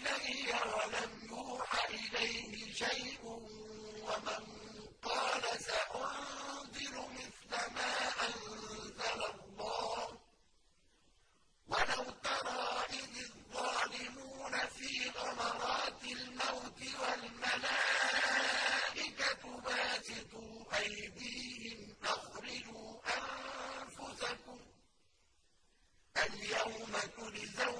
إِلَيَّ وَلَمْ يُوحَ إِلَيْهِ شَيْءٌ وَمَن قَالَ سَأُنزِلُ مِثْلَ مَا أَنزَلَ اللَّهُ ۗ. وَلَوْ تَرَىٰ إِذِ الظَّالِمُونَ فِي غَمَرَاتِ الْمَوْتِ وَالْمَلَائِكَةُ باسطوا أَيْدِيهِمْ أَخْرِجُوا أَنفُسَكُمُ ۖ. الْيَوْمَ تُجْزَوْنَ